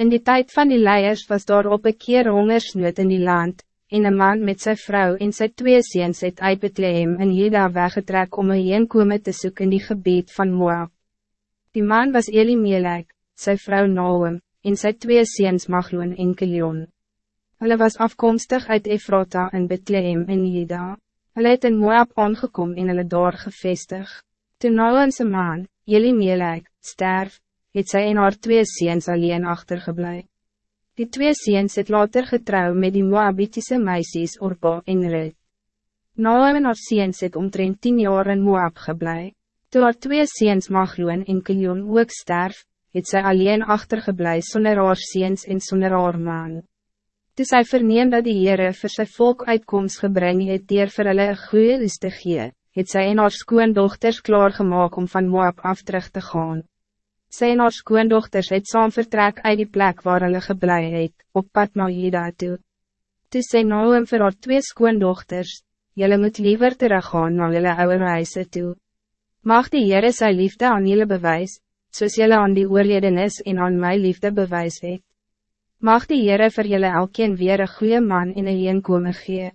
In die tijd van die leiers was daar op een keer hongersnood in die land, en een man met zijn vrouw en zijn twee ziens het uit Bethlehem in Juda weggetrek om een heenkome te zoeken in die gebied van Moab. Die man was Elimelek, zijn vrouw Noem, en zijn twee ziens Magloon en Kilion. Hulle was afkomstig uit Efrata in Bethlehem in Juda. Hulle het in Moab aangekom en hulle daar gevestig. Toen zijn man, Elimelek, sterf, het sy en haar twee ziens alleen achtergeblij. Die twee ziens het later getrouw met die Moabitische meisjes Orpa en Rut. Naam en haar ziens het omtrent tien jaar in Moab geblij. Toe haar twee ziens Magloon en Kilion ook sterf, het sy alleen achtergeblij sonder haar ziens en sonder haar man. Toe sy verneem dat die Heere vir sy volk uitkomst gebring het dier vir hulle een goeie te gee, het sy en haar skoondochters klaargemaak om van Moab af terug te gaan. Sy en haar skoondochters het saam vertrek uit die plek waar hulle geblei het, op pad na Jeda toe. Toe sê Naum vir haar twee skoondochters, Julle moet liever teruggaan na julle oude reise toe. Mag die Heere sy liefde aan julle bewys, soos julle aan die oorledenis en aan my liefde bewys het. Mag die Heere vir julle elkeen weer een goede man in een eenkome gee.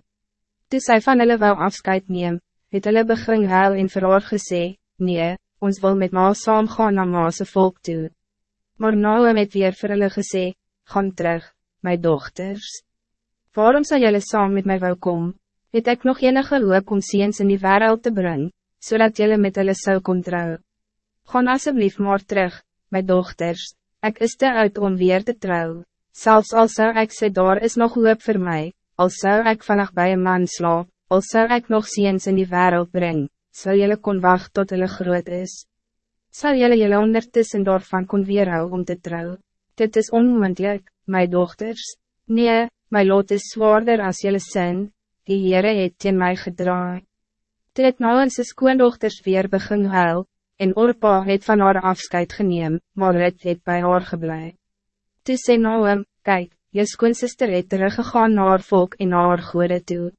Toe sy van hulle wou afscheid neem, het hulle begin huil en vir haar gesê, Nee, ons wil met ma saam gaan na maase volk toe. Maar Noam het weer vir hulle gesê, gaan terug, my dochters. Waarom zou jullie saam met mij welkom? Het ik nog enige hoop om ziens in die wereld te brengen, zodat jullie met hulle zou kon trouw? Gaan alsjeblieft maar terug, my dochters, ik is te uit om weer te trouw. Zelfs al zou ik sê daar is nog hoop voor mij, al zou ik vannacht bij een man slaap, al zou ik nog ziens in die wereld brengen sal jylle kon wacht tot hulle groot is. Sal jylle jylle ondertussen daarvan kon weerhou om te trouw. Dit is onmoendlik, my dochters. Nee, my lot is zwaarder als jylle sin, die Heere het teen my gedraai. Toe het nou en sy skoondochters weer begin huil, en Orpa het van haar afscheid geneem, maar het het bij haar geblei. Toe sê Noem, kyk, jy skoonsister het teruggegaan na haar volk en na haar goede toe.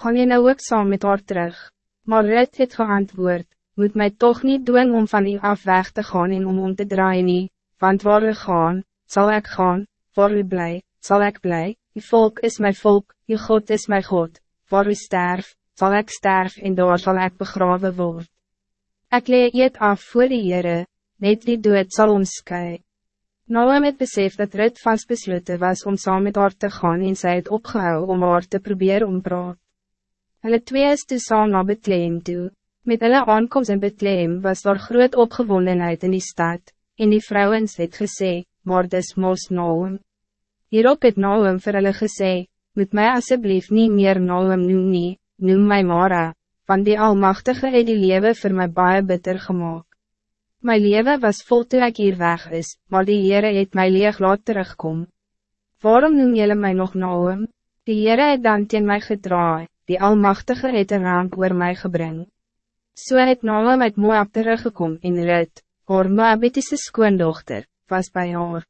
Gaan jy nou ook saam met haar terug? Maar Rut het geantwoord, moet mij toch niet doen om van u af weg te gaan en om om te draaien nie, want waar u gaan, zal ik gaan, waar u blij, zal ik blij, uw volk is mijn volk, uw God is mijn God, waar u sterf, zal ik sterf en daar zal ik begraven worden. Ik lee het af voor de Heere, net die dood zal ons skui. Nou het besef dat Rut vast besloten was om saam met haar te gaan en sy het opgehou om haar te proberen ompraat. Hulle twee is toe saam na Bethlehem toe. Met hulle aankomst in Bethlehem was daar groot opgewondenheid in die stad, en die vrouwens het gesê, maar dis mos Naum. Hierop het Naum vir hulle gesê, moet mij alsjeblieft niet meer Naum noem nie, noem my Mara, van die Almachtige het die lewe vir my baie bitter gemaakt. My lewe was vol toe ek hier weg is, maar die Heere het my leeg laat terugkom. Waarom noem jylle my nog Naum? Die Heere het dan teen my gedraai, die Almachtige het een ramp oor mij gebring. So het Naam uit Moab teruggekom in Rut, haar Moabitische skoondochter, was bij haar.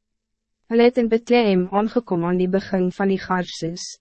Hulle het in Bethlehem aangekom aan die begin van die Garsus.